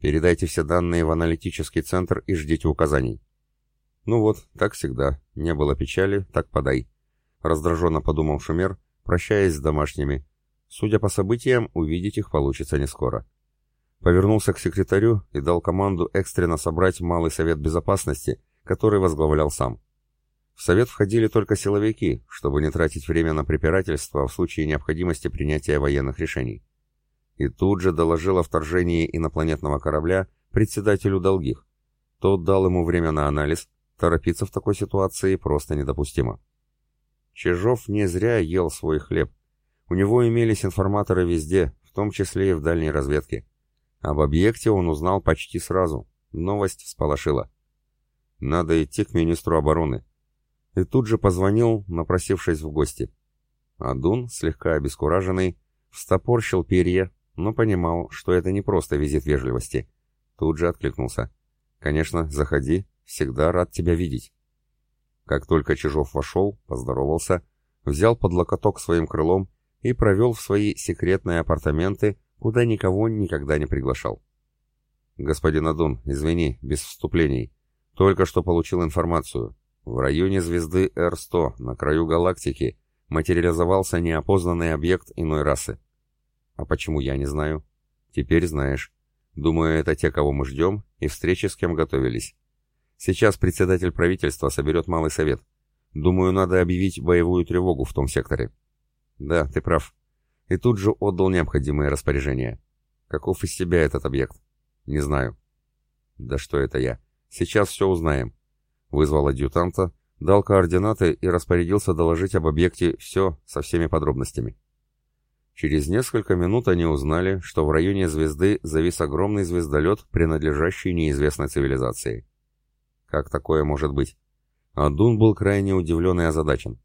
Передайте все данные в аналитический центр и ждите указаний». «Ну вот, так всегда. Не было печали, так подай», — раздраженно подумал Шумер, прощаясь с домашними. «Судя по событиям, увидеть их получится не скоро». Повернулся к секретарю и дал команду экстренно собрать Малый Совет Безопасности, который возглавлял сам. В Совет входили только силовики, чтобы не тратить время на препирательство в случае необходимости принятия военных решений. И тут же доложил о вторжении инопланетного корабля председателю долгих. Тот дал ему время на анализ, торопиться в такой ситуации просто недопустимо. Чижов не зря ел свой хлеб. У него имелись информаторы везде, в том числе и в дальней разведке. Об объекте он узнал почти сразу. Новость всполошила. Надо идти к министру обороны. И тут же позвонил, напросившись в гости. Адун, слегка обескураженный, встопорщил перья, но понимал, что это не просто визит вежливости. Тут же откликнулся. «Конечно, заходи, всегда рад тебя видеть». Как только Чижов вошел, поздоровался, взял под локоток своим крылом и провел в свои секретные апартаменты, куда никого никогда не приглашал. «Господин Адун, извини, без вступлений. Только что получил информацию. В районе звезды Р-100, на краю галактики, материализовался неопознанный объект иной расы. А почему я не знаю? Теперь знаешь. Думаю, это те, кого мы ждем, и встречи с кем готовились. Сейчас председатель правительства соберет малый совет. Думаю, надо объявить боевую тревогу в том секторе. Да, ты прав и тут же отдал необходимые распоряжения. Каков из себя этот объект? Не знаю. Да что это я? Сейчас все узнаем. Вызвал адъютанта, дал координаты и распорядился доложить об объекте все со всеми подробностями. Через несколько минут они узнали, что в районе звезды завис огромный звездолет, принадлежащий неизвестной цивилизации. Как такое может быть? Адун был крайне удивлен и озадачен.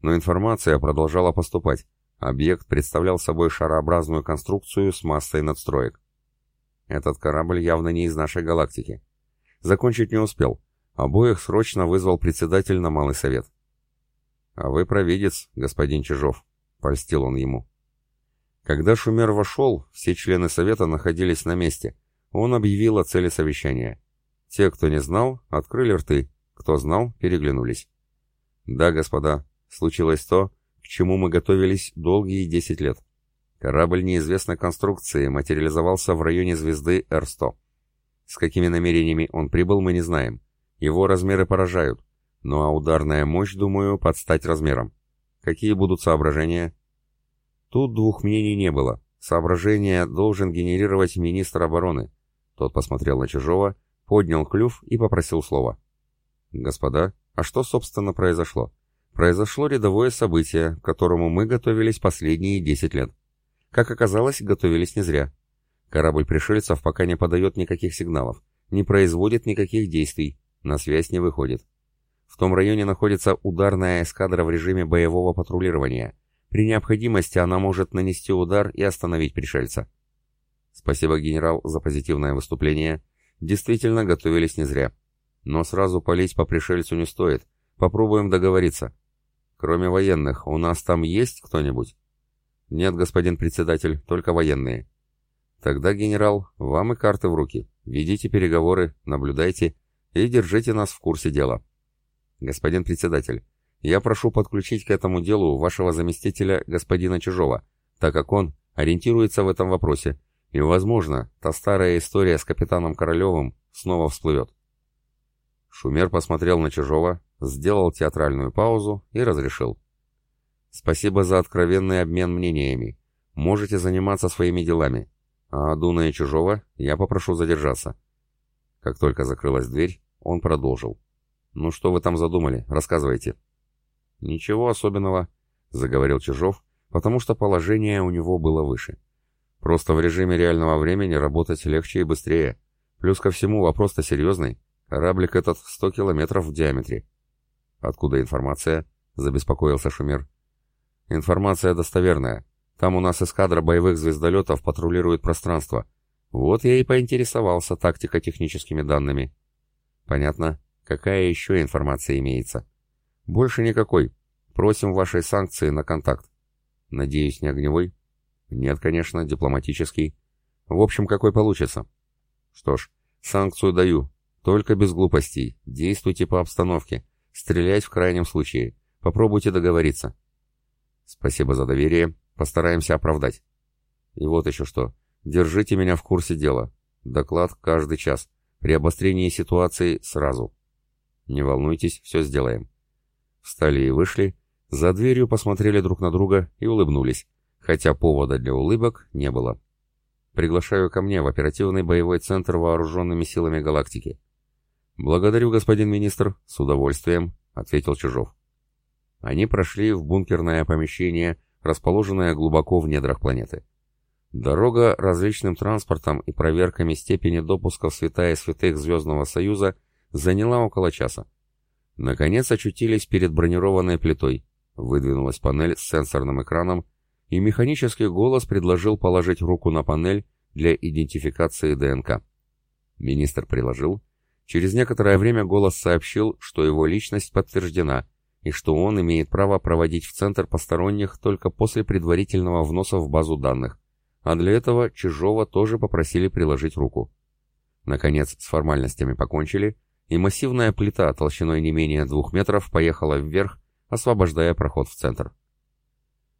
Но информация продолжала поступать, Объект представлял собой шарообразную конструкцию с массой надстроек. Этот корабль явно не из нашей галактики. Закончить не успел. Обоих срочно вызвал председатель на Малый Совет. «А вы провидец, господин Чижов», — польстил он ему. Когда Шумер вошел, все члены Совета находились на месте. Он объявил о цели совещания. Те, кто не знал, открыли рты, кто знал, переглянулись. «Да, господа, случилось то, к чему мы готовились долгие 10 лет. Корабль неизвестной конструкции материализовался в районе звезды Р-100. С какими намерениями он прибыл, мы не знаем. Его размеры поражают. Ну а ударная мощь, думаю, под стать размером. Какие будут соображения? Тут двух мнений не было. Соображение должен генерировать министр обороны. Тот посмотрел на Чижова, поднял клюв и попросил слова. «Господа, а что, собственно, произошло?» «Произошло рядовое событие, к которому мы готовились последние 10 лет. Как оказалось, готовились не зря. Корабль пришельцев пока не подает никаких сигналов, не производит никаких действий, на связь не выходит. В том районе находится ударная эскадра в режиме боевого патрулирования. При необходимости она может нанести удар и остановить пришельца. Спасибо, генерал, за позитивное выступление. Действительно, готовились не зря. Но сразу палить по пришельцу не стоит. Попробуем договориться. Кроме военных, у нас там есть кто-нибудь? Нет, господин председатель, только военные. Тогда, генерал, вам и карты в руки. Ведите переговоры, наблюдайте и держите нас в курсе дела. Господин председатель, я прошу подключить к этому делу вашего заместителя господина Чижова, так как он ориентируется в этом вопросе, и, возможно, та старая история с капитаном Королевым снова всплывет. Шумер посмотрел на Чижова, сделал театральную паузу и разрешил. «Спасибо за откровенный обмен мнениями. Можете заниматься своими делами. А Дуна и Чужого я попрошу задержаться». Как только закрылась дверь, он продолжил. «Ну что вы там задумали? Рассказывайте». «Ничего особенного», — заговорил Чижов, потому что положение у него было выше. «Просто в режиме реального времени работать легче и быстрее. Плюс ко всему вопрос-то серьезный. Кораблик этот 100 километров в диаметре». «Откуда информация?» — забеспокоился Шумер. «Информация достоверная. Там у нас эскадра боевых звездолетов патрулирует пространство. Вот я и поинтересовался тактико-техническими данными». «Понятно. Какая еще информация имеется?» «Больше никакой. Просим вашей санкции на контакт». «Надеюсь, не огневой?» «Нет, конечно, дипломатический. В общем, какой получится?» «Что ж, санкцию даю. Только без глупостей. Действуйте по обстановке. Стрелять в крайнем случае. Попробуйте договориться». «Спасибо за доверие. Постараемся оправдать». «И вот еще что. Держите меня в курсе дела. Доклад каждый час. При обострении ситуации сразу». «Не волнуйтесь, все сделаем». Встали и вышли, за дверью посмотрели друг на друга и улыбнулись, хотя повода для улыбок не было. «Приглашаю ко мне в оперативный боевой центр вооруженными силами галактики». «Благодарю, господин министр, с удовольствием», — ответил Чижов. Они прошли в бункерное помещение, расположенное глубоко в недрах планеты. Дорога различным транспортом и проверками степени допуска в святая святых Звездного Союза заняла около часа. Наконец очутились перед бронированной плитой. Выдвинулась панель с сенсорным экраном, и механический голос предложил положить руку на панель для идентификации ДНК. Министр приложил. Через некоторое время голос сообщил, что его личность подтверждена, и что он имеет право проводить в центр посторонних только после предварительного вноса в базу данных, а для этого Чижова тоже попросили приложить руку. Наконец, с формальностями покончили, и массивная плита толщиной не менее двух метров поехала вверх, освобождая проход в центр.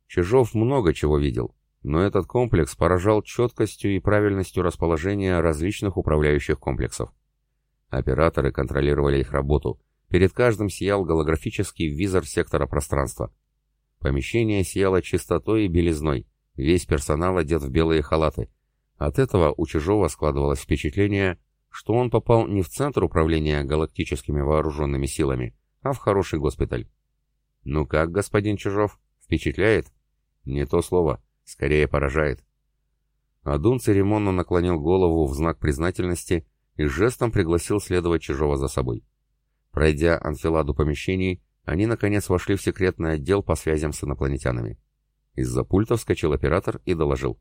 Чижов много чего видел, но этот комплекс поражал четкостью и правильностью расположения различных управляющих комплексов. Операторы контролировали их работу, перед каждым сиял голографический визор сектора пространства. Помещение сияло чистотой и белизной, весь персонал одет в белые халаты. От этого у Чижова складывалось впечатление, что он попал не в центр управления галактическими вооруженными силами, а в хороший госпиталь. «Ну как, господин Чижов, впечатляет?» «Не то слово, скорее поражает». Адун церемонно наклонил голову в знак признательности и жестом пригласил следовать Чижова за собой. Пройдя анфиладу помещений, они наконец вошли в секретный отдел по связям с инопланетянами. Из-за пульта вскочил оператор и доложил.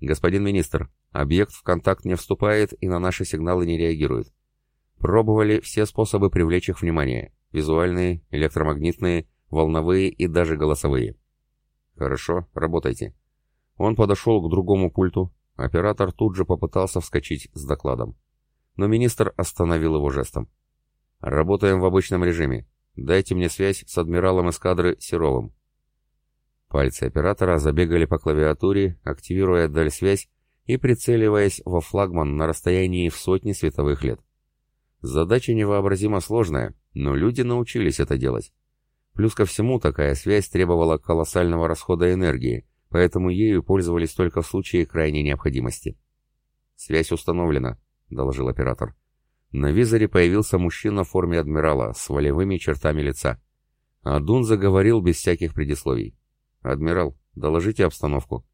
«Господин министр, объект в контакт не вступает и на наши сигналы не реагирует. Пробовали все способы привлечь их внимание. Визуальные, электромагнитные, волновые и даже голосовые. Хорошо, работайте. Он подошел к другому пульту. Оператор тут же попытался вскочить с докладом. Но министр остановил его жестом. «Работаем в обычном режиме. Дайте мне связь с адмиралом эскадры Серовым. Пальцы оператора забегали по клавиатуре, активируя даль-связь и прицеливаясь во флагман на расстоянии в сотни световых лет. Задача невообразимо сложная, Но люди научились это делать. Плюс ко всему, такая связь требовала колоссального расхода энергии, поэтому ею пользовались только в случае крайней необходимости. «Связь установлена», — доложил оператор. На визоре появился мужчина в форме адмирала с волевыми чертами лица. Адун заговорил без всяких предисловий. «Адмирал, доложите обстановку».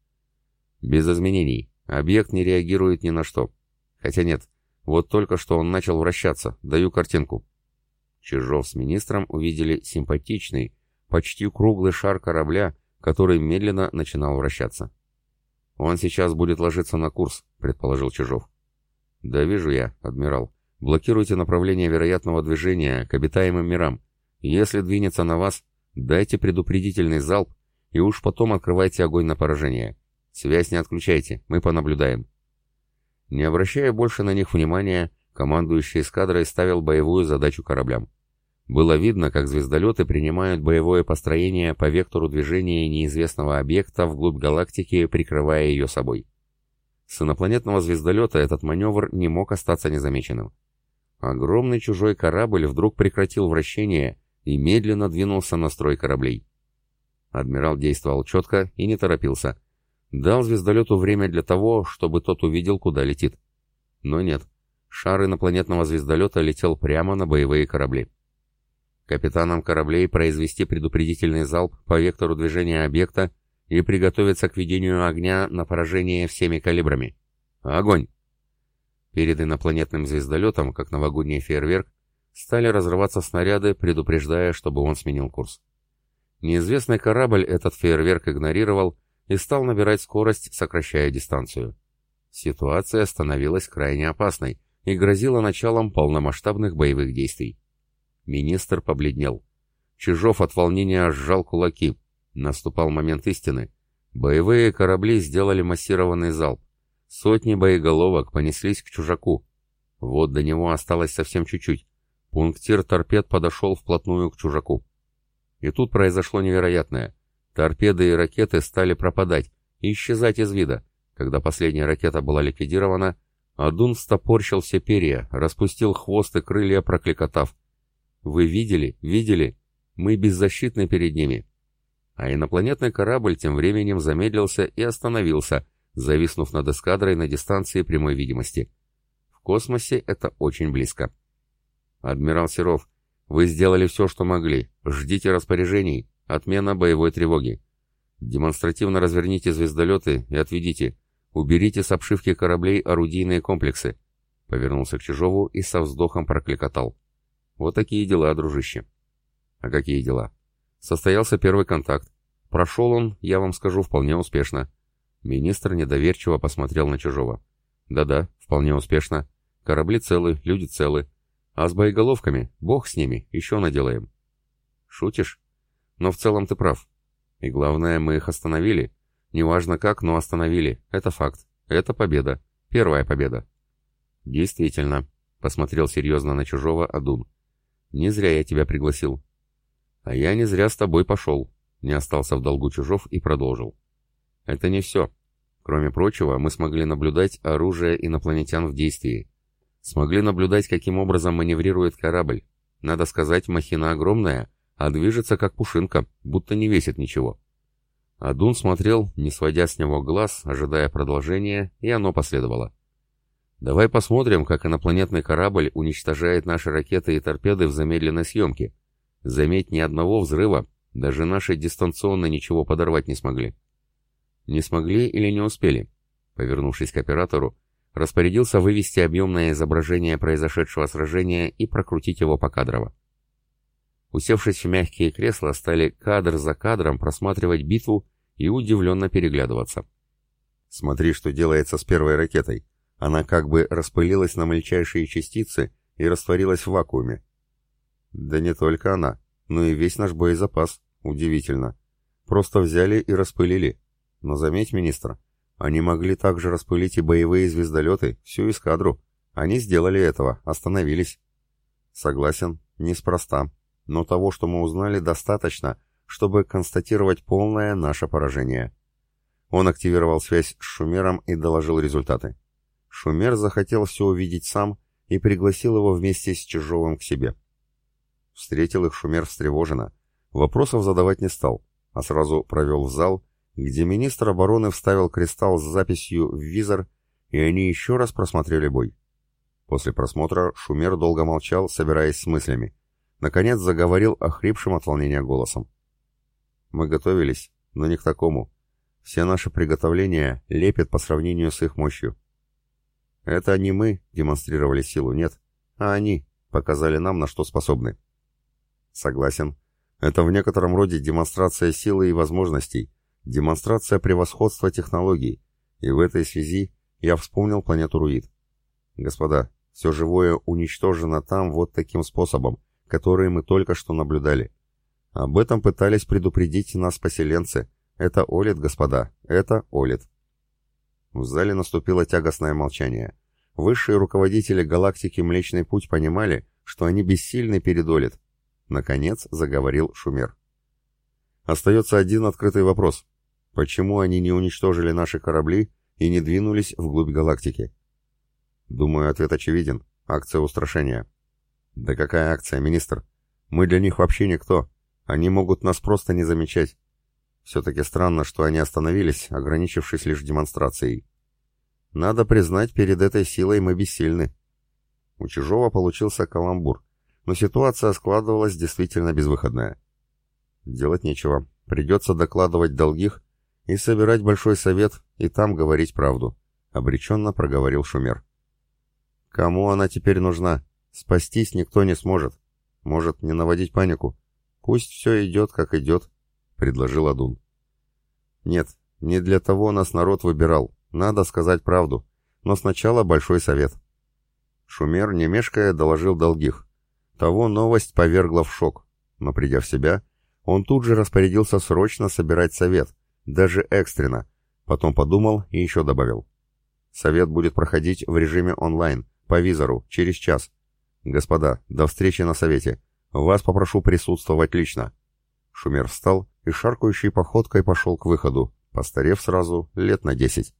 «Без изменений. Объект не реагирует ни на что. Хотя нет, вот только что он начал вращаться. Даю картинку». Чижов с министром увидели симпатичный, почти круглый шар корабля, который медленно начинал вращаться. «Он сейчас будет ложиться на курс», — предположил Чижов. «Да вижу я, адмирал. Блокируйте направление вероятного движения к обитаемым мирам. Если двинется на вас, дайте предупредительный залп и уж потом открывайте огонь на поражение. Связь не отключайте, мы понаблюдаем». Не обращая больше на них внимания, командующий эскадрой ставил боевую задачу кораблям. Было видно, как звездолеты принимают боевое построение по вектору движения неизвестного объекта вглубь галактики, прикрывая ее собой. С инопланетного звездолета этот маневр не мог остаться незамеченным. Огромный чужой корабль вдруг прекратил вращение и медленно двинулся на строй кораблей. Адмирал действовал четко и не торопился. Дал звездолету время для того, чтобы тот увидел, куда летит. Но нет, шар инопланетного звездолета летел прямо на боевые корабли капитанам кораблей произвести предупредительный залп по вектору движения объекта и приготовиться к ведению огня на поражение всеми калибрами. Огонь! Перед инопланетным звездолетом, как новогодний фейерверк, стали разрываться снаряды, предупреждая, чтобы он сменил курс. Неизвестный корабль этот фейерверк игнорировал и стал набирать скорость, сокращая дистанцию. Ситуация становилась крайне опасной и грозила началом полномасштабных боевых действий. Министр побледнел. Чижов от волнения сжал кулаки. Наступал момент истины. Боевые корабли сделали массированный залп. Сотни боеголовок понеслись к чужаку. Вот до него осталось совсем чуть-чуть. Пунктир торпед подошел вплотную к чужаку. И тут произошло невероятное. Торпеды и ракеты стали пропадать и исчезать из вида. Когда последняя ракета была ликвидирована, Адун стопорщил все перья, распустил хвост и крылья, прокликотав. Вы видели? Видели? Мы беззащитны перед ними. А инопланетный корабль тем временем замедлился и остановился, зависнув над эскадрой на дистанции прямой видимости. В космосе это очень близко. Адмирал Серов, вы сделали все, что могли. Ждите распоряжений. Отмена боевой тревоги. Демонстративно разверните звездолеты и отведите. Уберите с обшивки кораблей орудийные комплексы. Повернулся к Чижову и со вздохом прокликотал. Вот такие дела, дружище. А какие дела? Состоялся первый контакт. Прошел он, я вам скажу, вполне успешно. Министр недоверчиво посмотрел на чужого. Да-да, вполне успешно. Корабли целы, люди целы. А с боеголовками, бог с ними, еще наделаем. Шутишь? Но в целом ты прав. И главное, мы их остановили. Неважно как, но остановили. Это факт. Это победа. Первая победа. Действительно, посмотрел серьезно на чужого Адун. Не зря я тебя пригласил. А я не зря с тобой пошел. Не остался в долгу чужов и продолжил. Это не все. Кроме прочего, мы смогли наблюдать оружие инопланетян в действии. Смогли наблюдать, каким образом маневрирует корабль. Надо сказать, махина огромная, а движется как пушинка, будто не весит ничего. Адун смотрел, не сводя с него глаз, ожидая продолжения, и оно последовало. Давай посмотрим, как инопланетный корабль уничтожает наши ракеты и торпеды в замедленной съемке. Заметь, ни одного взрыва, даже наши дистанционно ничего подорвать не смогли. Не смогли или не успели? Повернувшись к оператору, распорядился вывести объемное изображение произошедшего сражения и прокрутить его покадрово. Усевшись в мягкие кресла, стали кадр за кадром просматривать битву и удивленно переглядываться. «Смотри, что делается с первой ракетой», она как бы распылилась на мельчайшие частицы и растворилась в вакууме. Да не только она, но и весь наш боезапас. Удивительно. Просто взяли и распылили. Но заметь, министр, они могли также распылить и боевые звездолеты, всю эскадру. Они сделали этого, остановились. Согласен, неспроста. Но того, что мы узнали, достаточно, чтобы констатировать полное наше поражение. Он активировал связь с Шумером и доложил результаты. Шумер захотел все увидеть сам и пригласил его вместе с Чижовым к себе. Встретил их Шумер встревоженно. Вопросов задавать не стал, а сразу провел в зал, где министр обороны вставил кристалл с записью в визор, и они еще раз просмотрели бой. После просмотра Шумер долго молчал, собираясь с мыслями. Наконец заговорил охрипшим от волнения голосом. «Мы готовились, но не к такому. Все наши приготовления лепят по сравнению с их мощью. Это не мы демонстрировали силу, нет, а они показали нам, на что способны». «Согласен. Это в некотором роде демонстрация силы и возможностей, демонстрация превосходства технологий, и в этой связи я вспомнил планету Руид. Господа, все живое уничтожено там вот таким способом, который мы только что наблюдали. Об этом пытались предупредить нас поселенцы. Это Олит, господа, это Олит. В зале наступило тягостное молчание. Высшие руководители галактики Млечный Путь понимали, что они бессильны перед Олит. Наконец заговорил Шумер. Остается один открытый вопрос. Почему они не уничтожили наши корабли и не двинулись вглубь галактики? Думаю, ответ очевиден. Акция устрашения. Да какая акция, министр? Мы для них вообще никто. Они могут нас просто не замечать. Все-таки странно, что они остановились, ограничившись лишь демонстрацией. Надо признать, перед этой силой мы бессильны. У Чижова получился каламбур, но ситуация складывалась действительно безвыходная. Делать нечего. Придется докладывать долгих и собирать большой совет, и там говорить правду», — обреченно проговорил Шумер. «Кому она теперь нужна? Спастись никто не сможет. Может, не наводить панику? Пусть все идет, как идет», — предложил Адун. «Нет, не для того нас народ выбирал. Надо сказать правду. Но сначала большой совет». Шумер, не мешкая, доложил долгих. Того новость повергла в шок, но, придя в себя, он тут же распорядился срочно собирать совет — даже экстренно. Потом подумал и еще добавил. Совет будет проходить в режиме онлайн, по визору, через час. Господа, до встречи на совете. Вас попрошу присутствовать лично. Шумер встал и шаркающей походкой пошел к выходу, постарев сразу лет на десять.